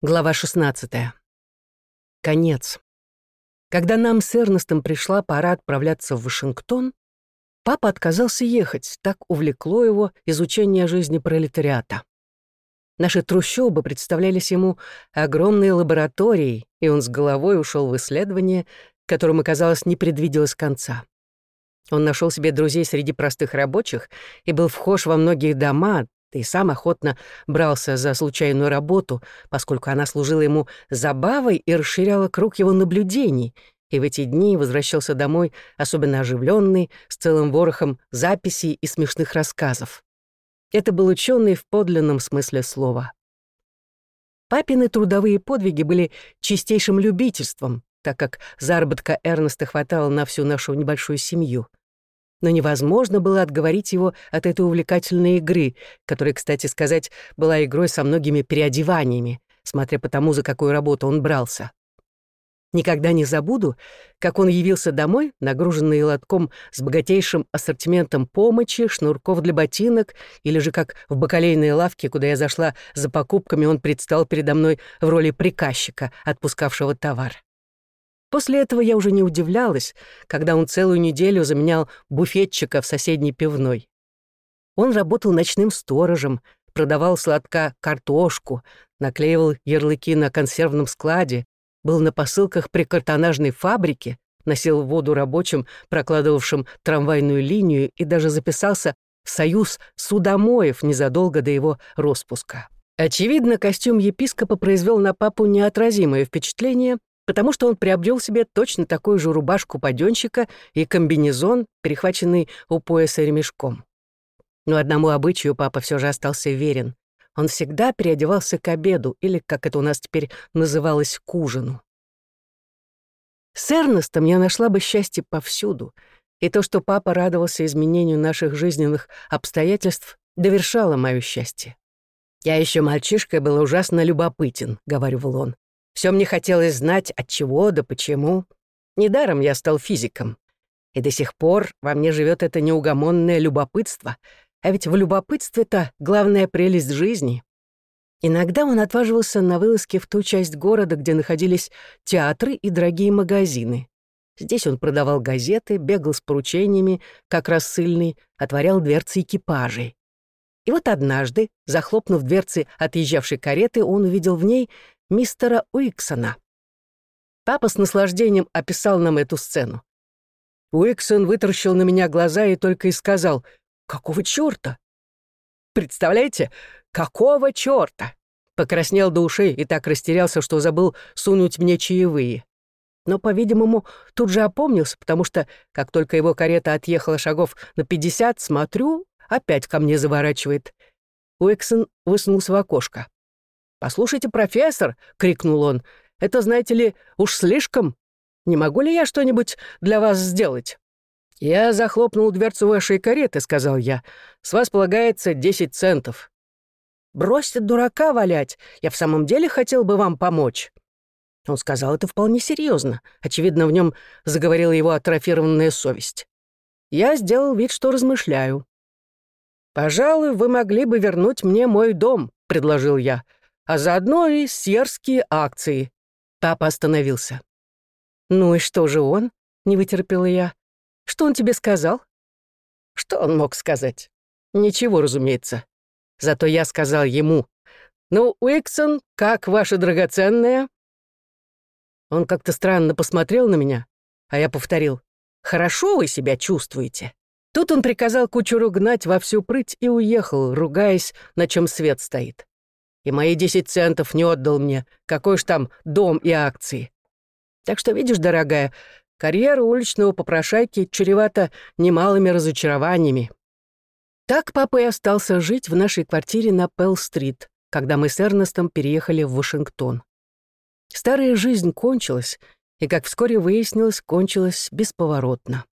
Глава 16. Конец. Когда нам с Эрнестом пришла пора отправляться в Вашингтон, папа отказался ехать, так увлекло его изучение жизни пролетариата. Наши трущобы представлялись ему огромной лабораторией, и он с головой ушел в исследование, которому, казалось, не предвиделось конца. Он нашел себе друзей среди простых рабочих и был вхож во многие дома, и сам охотно брался за случайную работу, поскольку она служила ему забавой и расширяла круг его наблюдений, и в эти дни возвращался домой особенно оживленный, с целым ворохом записей и смешных рассказов. Это был ученый в подлинном смысле слова. Папины трудовые подвиги были чистейшим любительством, так как заработка Эрнеста хватало на всю нашу небольшую семью — но невозможно было отговорить его от этой увлекательной игры, которая, кстати сказать, была игрой со многими переодеваниями, смотря по тому, за какую работу он брался. Никогда не забуду, как он явился домой, нагруженный лотком с богатейшим ассортиментом помощи, шнурков для ботинок, или же как в бакалейной лавке, куда я зашла за покупками, он предстал передо мной в роли приказчика, отпускавшего товар. После этого я уже не удивлялась, когда он целую неделю заменял буфетчика в соседней пивной. Он работал ночным сторожем, продавал сладка картошку, наклеивал ярлыки на консервном складе, был на посылках при картонажной фабрике, носил воду рабочим, прокладывавшим трамвайную линию и даже записался в союз судомоев незадолго до его распуска. Очевидно, костюм епископа произвел на папу неотразимое впечатление, потому что он приобрел себе точно такую же рубашку паденщика и комбинезон, перехваченный у пояса ремешком. Но одному обычаю папа все же остался верен. Он всегда переодевался к обеду, или, как это у нас теперь называлось, к ужину. С Эрнестом я нашла бы счастье повсюду, и то, что папа радовался изменению наших жизненных обстоятельств, довершало мое счастье. «Я еще мальчишкой был ужасно любопытен», — говорил он. Все мне хотелось знать, от чего да почему. Недаром я стал физиком. И до сих пор во мне живет это неугомонное любопытство. А ведь в любопытстве-то главная прелесть жизни. Иногда он отваживался на вылазки в ту часть города, где находились театры и дорогие магазины. Здесь он продавал газеты, бегал с поручениями, как рассыльный, отворял дверцы экипажей. И вот однажды, захлопнув дверцы отъезжавшей кареты, он увидел в ней мистера Уиксона. Папа с наслаждением описал нам эту сцену. Уиксон вытаращил на меня глаза и только и сказал «Какого чёрта?» Представляете, какого чёрта? Покраснел до ушей и так растерялся, что забыл сунуть мне чаевые. Но, по-видимому, тут же опомнился, потому что, как только его карета отъехала шагов на пятьдесят, смотрю, опять ко мне заворачивает. Уиксон высунулся в окошко. «Послушайте, профессор!» — крикнул он. «Это, знаете ли, уж слишком. Не могу ли я что-нибудь для вас сделать?» «Я захлопнул дверцу вашей кареты», — сказал я. «С вас полагается десять центов». «Бросьте дурака валять. Я в самом деле хотел бы вам помочь». Он сказал это вполне серьезно. Очевидно, в нем заговорила его атрофированная совесть. Я сделал вид, что размышляю. «Пожалуй, вы могли бы вернуть мне мой дом», — предложил я а заодно и серские акции». Папа остановился. «Ну и что же он?» — не вытерпела я. «Что он тебе сказал?» Что он мог сказать? Ничего, разумеется. Зато я сказал ему. «Ну, Уиксон, как ваша драгоценная?» Он как-то странно посмотрел на меня, а я повторил. «Хорошо вы себя чувствуете?» Тут он приказал кучеру гнать во всю прыть и уехал, ругаясь, на чем свет стоит и мои десять центов не отдал мне. Какой ж там дом и акции? Так что, видишь, дорогая, карьера уличного попрошайки чревата немалыми разочарованиями. Так папа и остался жить в нашей квартире на Пелл-стрит, когда мы с Эрнестом переехали в Вашингтон. Старая жизнь кончилась, и, как вскоре выяснилось, кончилась бесповоротно.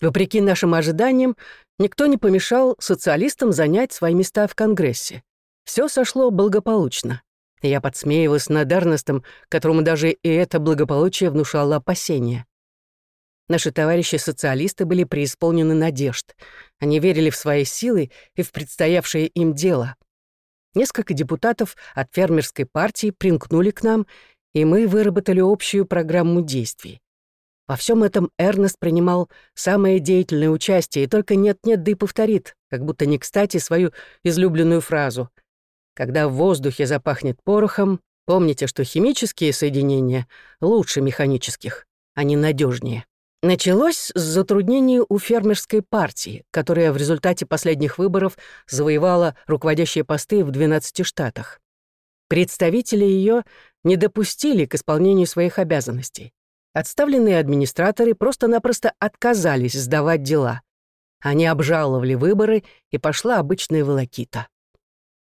Вопреки нашим ожиданиям, никто не помешал социалистам занять свои места в Конгрессе. Все сошло благополучно. Я подсмеивалась над Эрнестом, которому даже и это благополучие внушало опасения. Наши товарищи-социалисты были преисполнены надежд. Они верили в свои силы и в предстоявшее им дело. Несколько депутатов от фермерской партии примкнули к нам, и мы выработали общую программу действий. Во всем этом Эрнест принимал самое деятельное участие и только нет-нет, да и повторит, как будто не кстати, свою излюбленную фразу. «Когда в воздухе запахнет порохом, помните, что химические соединения лучше механических, они надежнее. Началось с затруднений у фермерской партии, которая в результате последних выборов завоевала руководящие посты в 12 штатах. Представители ее не допустили к исполнению своих обязанностей. Отставленные администраторы просто-напросто отказались сдавать дела. Они обжаловали выборы, и пошла обычная волокита.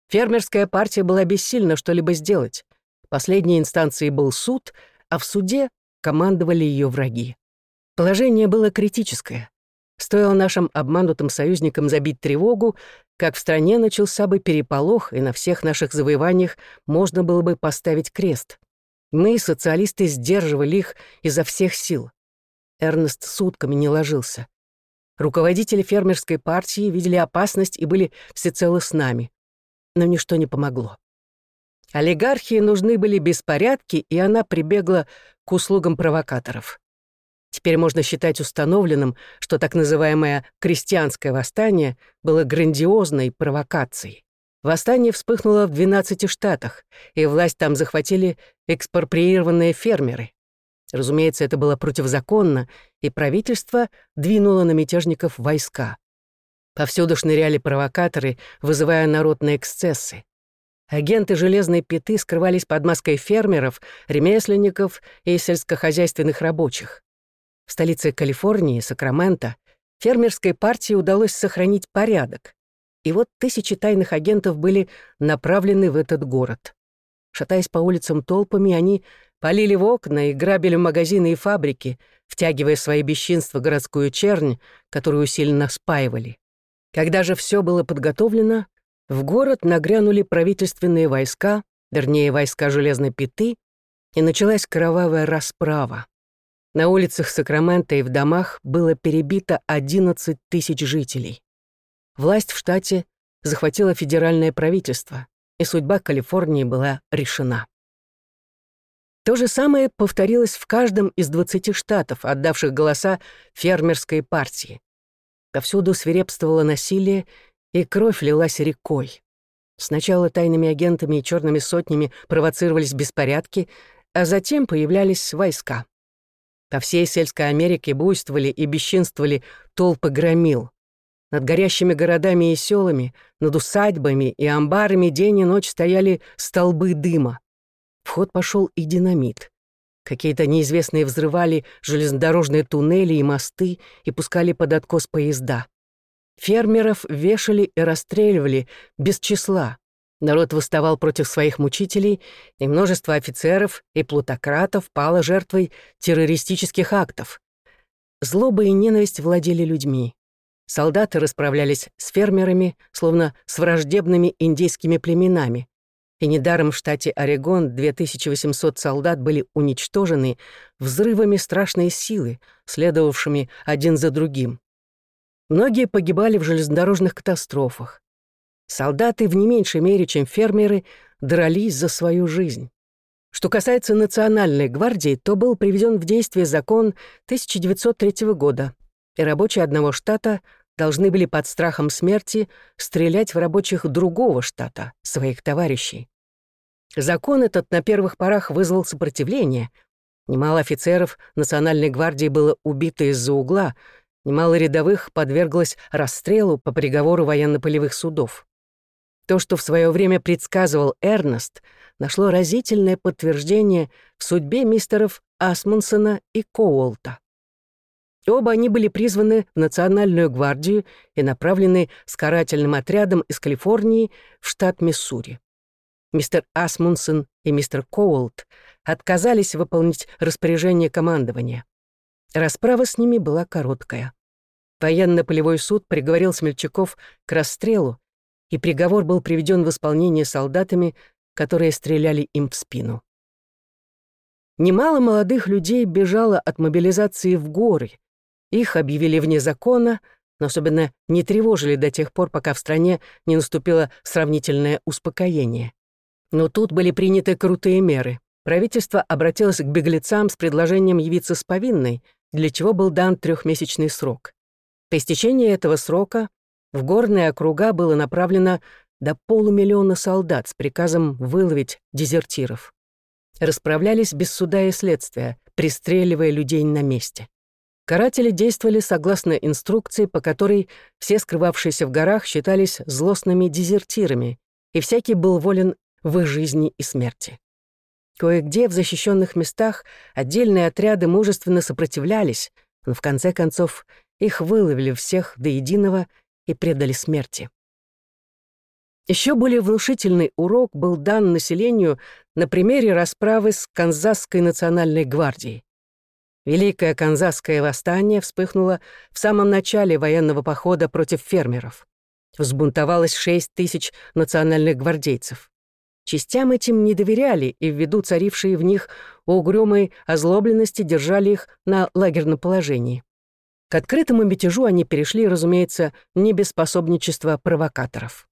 Фермерская партия была бессильна что-либо сделать. Последней инстанцией был суд, а в суде командовали ее враги. Положение было критическое. Стоило нашим обманутым союзникам забить тревогу, как в стране начался бы переполох, и на всех наших завоеваниях можно было бы поставить крест. Мы, социалисты, сдерживали их изо всех сил. Эрнест сутками не ложился. Руководители фермерской партии видели опасность и были всецело с нами. Но ничто не помогло. Олигархии нужны были беспорядки, и она прибегла к услугам провокаторов. Теперь можно считать установленным, что так называемое «крестьянское восстание» было грандиозной провокацией. Восстание вспыхнуло в 12 штатах, и власть там захватили экспроприированные фермеры. Разумеется, это было противозаконно, и правительство двинуло на мятежников войска. Повсюду шныряли провокаторы, вызывая народ на эксцессы. Агенты железной пяты скрывались под маской фермеров, ремесленников и сельскохозяйственных рабочих. В столице Калифорнии, Сакраменто, фермерской партии удалось сохранить порядок. И вот тысячи тайных агентов были направлены в этот город. Шатаясь по улицам толпами, они полили в окна и грабили магазины и фабрики, втягивая свои бесчинства городскую чернь, которую усиленно спаивали. Когда же все было подготовлено, в город нагрянули правительственные войска, вернее, войска Железной Пяты, и началась кровавая расправа. На улицах Сакрамента и в домах было перебито 11 тысяч жителей. Власть в штате захватила федеральное правительство, и судьба Калифорнии была решена. То же самое повторилось в каждом из 20 штатов, отдавших голоса фермерской партии. Повсюду свирепствовало насилие, и кровь лилась рекой. Сначала тайными агентами и черными сотнями провоцировались беспорядки, а затем появлялись войска. По всей сельской Америке буйствовали и бесчинствовали толпы громил. Над горящими городами и селами, над усадьбами и амбарами день и ночь стояли столбы дыма. В ход пошел и динамит. Какие-то неизвестные взрывали железнодорожные туннели и мосты и пускали под откос поезда. Фермеров вешали и расстреливали без числа. Народ восставал против своих мучителей, и множество офицеров и плутократов пало жертвой террористических актов. Злоба и ненависть владели людьми. Солдаты расправлялись с фермерами, словно с враждебными индейскими племенами. И недаром в штате Орегон 2800 солдат были уничтожены взрывами страшной силы, следовавшими один за другим. Многие погибали в железнодорожных катастрофах. Солдаты в не меньшей мере, чем фермеры, дрались за свою жизнь. Что касается Национальной гвардии, то был приведен в действие закон 1903 года, и рабочие одного штата должны были под страхом смерти стрелять в рабочих другого штата, своих товарищей. Закон этот на первых порах вызвал сопротивление. Немало офицеров Национальной гвардии было убито из-за угла, немало рядовых подверглось расстрелу по приговору военно-полевых судов. То, что в свое время предсказывал Эрнест, нашло разительное подтверждение в судьбе мистеров Асмунсона и Коуолта. Оба они были призваны в Национальную гвардию и направлены с карательным отрядом из Калифорнии в штат Миссури. Мистер Асмунсон и мистер Коуолт отказались выполнить распоряжение командования. Расправа с ними была короткая. Военно-полевой суд приговорил смельчаков к расстрелу, и приговор был приведен в исполнение солдатами, которые стреляли им в спину. Немало молодых людей бежало от мобилизации в горы. Их объявили вне закона, но особенно не тревожили до тех пор, пока в стране не наступило сравнительное успокоение. Но тут были приняты крутые меры. Правительство обратилось к беглецам с предложением явиться с повинной, для чего был дан трехмесячный срок. По истечении этого срока в горные округа было направлено до полумиллиона солдат с приказом выловить дезертиров. Расправлялись без суда и следствия, пристреливая людей на месте. Каратели действовали согласно инструкции, по которой все скрывавшиеся в горах считались злостными дезертирами, и всякий был волен в их жизни и смерти. Кое-где в защищенных местах отдельные отряды мужественно сопротивлялись, но в конце концов их выловили всех до единого и предали смерти. Еще более внушительный урок был дан населению на примере расправы с Канзасской национальной гвардией. Великое Канзасское восстание вспыхнуло в самом начале военного похода против фермеров. Взбунтовалось шесть тысяч национальных гвардейцев. Частям этим не доверяли, и ввиду царившей в них угрюмой озлобленности держали их на лагерном положении. К открытому мятежу они перешли, разумеется, не без способничества провокаторов.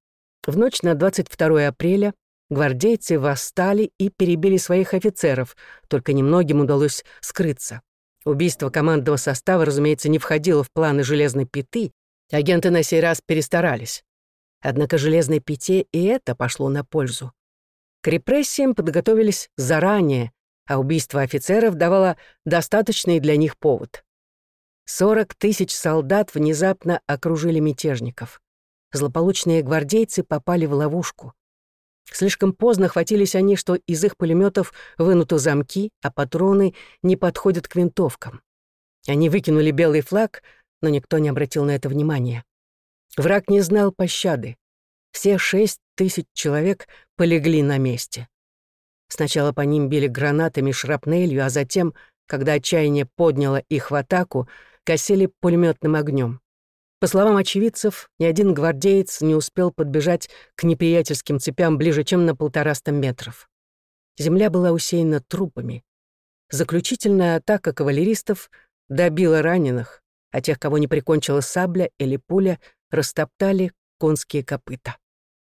В ночь на 22 апреля гвардейцы восстали и перебили своих офицеров, только немногим удалось скрыться. Убийство командного состава, разумеется, не входило в планы «Железной пяты», агенты на сей раз перестарались. Однако «Железной пяте» и это пошло на пользу. К репрессиям подготовились заранее, а убийство офицеров давало достаточный для них повод. 40 тысяч солдат внезапно окружили мятежников злополучные гвардейцы попали в ловушку. Слишком поздно хватились они, что из их пулеметов вынуты замки, а патроны не подходят к винтовкам. Они выкинули белый флаг, но никто не обратил на это внимания. Враг не знал пощады. Все шесть тысяч человек полегли на месте. Сначала по ним били гранатами шрапнелью, а затем, когда отчаяние подняло их в атаку, косили пулеметным огнем. По словам очевидцев, ни один гвардеец не успел подбежать к неприятельским цепям ближе, чем на полтораста метров. Земля была усеяна трупами. Заключительная атака кавалеристов добила раненых, а тех, кого не прикончила сабля или пуля, растоптали конские копыта.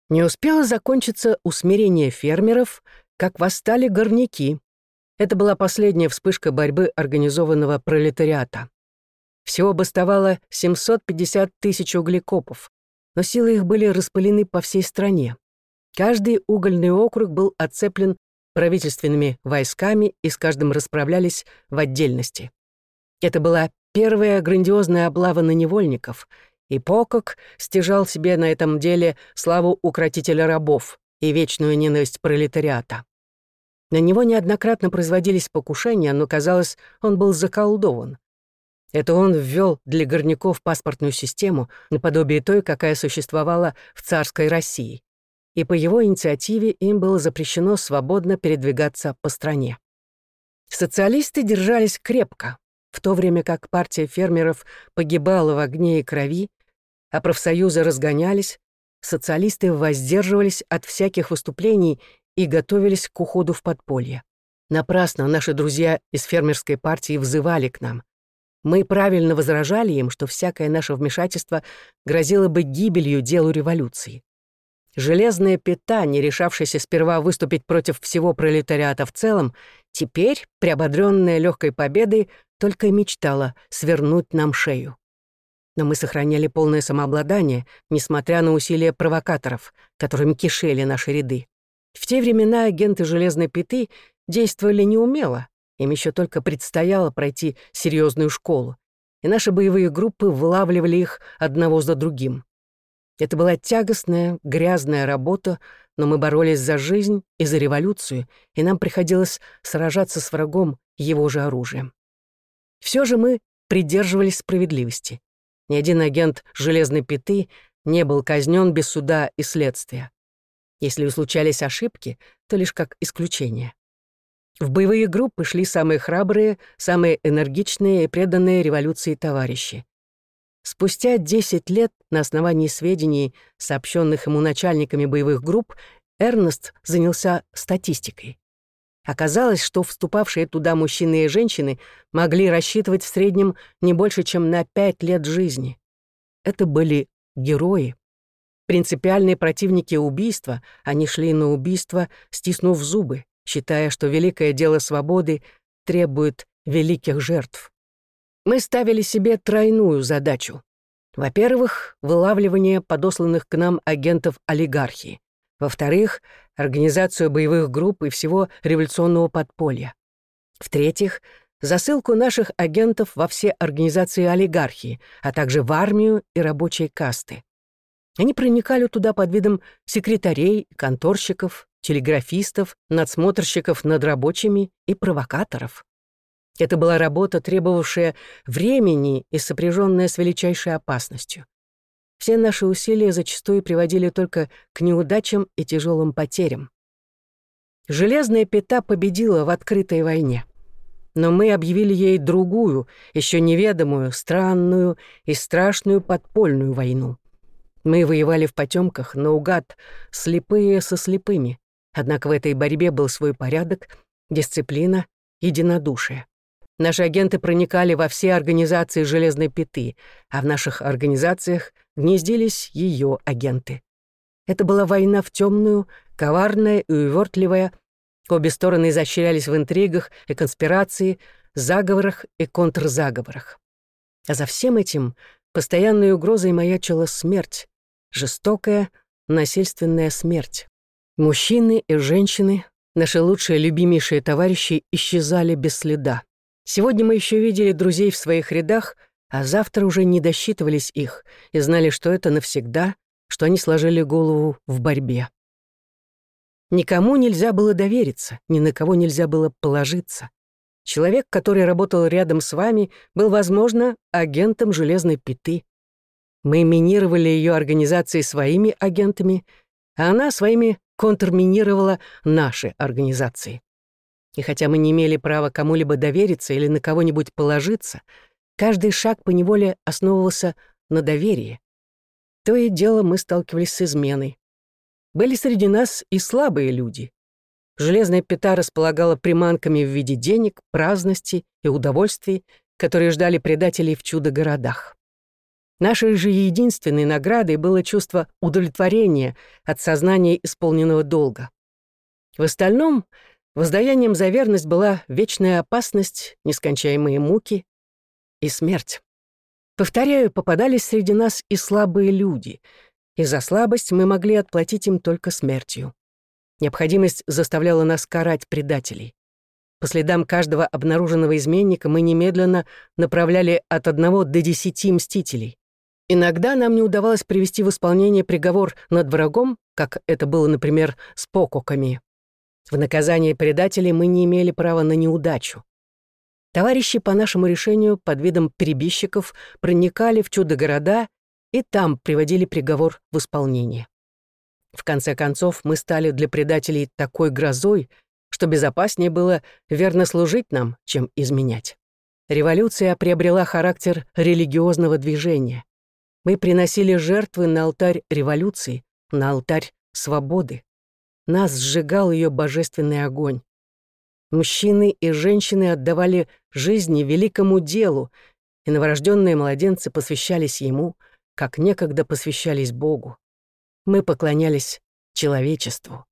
Не успело закончиться усмирение фермеров, как восстали горняки. Это была последняя вспышка борьбы организованного пролетариата. Всего бастовало 750 тысяч углекопов, но силы их были распылены по всей стране. Каждый угольный округ был оцеплен правительственными войсками и с каждым расправлялись в отдельности. Это была первая грандиозная облава на невольников, и Покок стяжал себе на этом деле славу укротителя рабов и вечную ненависть пролетариата. На него неоднократно производились покушения, но, казалось, он был заколдован. Это он ввел для горняков паспортную систему, наподобие той, какая существовала в царской России. И по его инициативе им было запрещено свободно передвигаться по стране. Социалисты держались крепко, в то время как партия фермеров погибала в огне и крови, а профсоюзы разгонялись, социалисты воздерживались от всяких выступлений и готовились к уходу в подполье. Напрасно наши друзья из фермерской партии взывали к нам. Мы правильно возражали им, что всякое наше вмешательство грозило бы гибелью делу революции. Железная пята, не решавшаяся сперва выступить против всего пролетариата в целом, теперь, приободрённая легкой победой, только и мечтала свернуть нам шею. Но мы сохраняли полное самообладание, несмотря на усилия провокаторов, которыми кишели наши ряды. В те времена агенты железной пяты действовали неумело, им еще только предстояло пройти серьезную школу, и наши боевые группы вылавливали их одного за другим. Это была тягостная, грязная работа, но мы боролись за жизнь и за революцию, и нам приходилось сражаться с врагом его же оружием. Все же мы придерживались справедливости. Ни один агент «Железной пяты» не был казнен без суда и следствия. Если и случались ошибки, то лишь как исключение. В боевые группы шли самые храбрые, самые энергичные и преданные революции товарищи. Спустя 10 лет на основании сведений, сообщенных ему начальниками боевых групп, Эрнест занялся статистикой. Оказалось, что вступавшие туда мужчины и женщины могли рассчитывать в среднем не больше, чем на 5 лет жизни. это были герои. Принципиальные противники убийства, они шли на убийство, стиснув зубы, считая, что великое дело свободы требует великих жертв. Мы ставили себе тройную задачу. Во-первых, вылавливание подосланных к нам агентов олигархии. Во-вторых, организацию боевых групп и всего революционного подполья. В-третьих, засылку наших агентов во все организации олигархии, а также в армию и рабочие касты. Они проникали туда под видом секретарей, конторщиков, телеграфистов, надсмотрщиков над рабочими и провокаторов. Это была работа, требовавшая времени и сопряженная с величайшей опасностью. Все наши усилия зачастую приводили только к неудачам и тяжелым потерям. Железная пята победила в открытой войне. Но мы объявили ей другую, еще неведомую, странную и страшную подпольную войну. Мы воевали в потемках, наугад, слепые со слепыми. Однако в этой борьбе был свой порядок, дисциплина, единодушие. Наши агенты проникали во все организации железной пяты, а в наших организациях гнездились ее агенты. Это была война в темную, коварная и увертливая. Обе стороны изощрялись в интригах и конспирации, заговорах и контрзаговорах. А за всем этим постоянной угрозой маячила смерть, жестокая, насильственная смерть. Мужчины и женщины, наши лучшие любимейшие товарищи, исчезали без следа. Сегодня мы еще видели друзей в своих рядах, а завтра уже не досчитывались их и знали, что это навсегда, что они сложили голову в борьбе. Никому нельзя было довериться, ни на кого нельзя было положиться. Человек, который работал рядом с вами, был, возможно, агентом железной пяты. Мы минировали ее организации своими агентами, а она своими контрминировала наши организации. И хотя мы не имели права кому-либо довериться или на кого-нибудь положиться, каждый шаг поневоле основывался на доверии. То и дело мы сталкивались с изменой. Были среди нас и слабые люди. Железная пята располагала приманками в виде денег, праздности и удовольствий, которые ждали предателей в чудо-городах. Нашей же единственной наградой было чувство удовлетворения от сознания исполненного долга. В остальном Воздаянием за верность была вечная опасность, нескончаемые муки и смерть. Повторяю, попадались среди нас и слабые люди, и за слабость мы могли отплатить им только смертью. Необходимость заставляла нас карать предателей. По следам каждого обнаруженного изменника мы немедленно направляли от одного до десяти мстителей. Иногда нам не удавалось привести в исполнение приговор над врагом, как это было, например, с пококами. В наказание предателей мы не имели права на неудачу. Товарищи по нашему решению под видом перебищиков проникали в чудо-города и там приводили приговор в исполнение. В конце концов, мы стали для предателей такой грозой, что безопаснее было верно служить нам, чем изменять. Революция приобрела характер религиозного движения. Мы приносили жертвы на алтарь революции, на алтарь свободы. Нас сжигал ее божественный огонь. Мужчины и женщины отдавали жизни великому делу, и новорожденные младенцы посвящались ему, как некогда посвящались Богу. Мы поклонялись человечеству.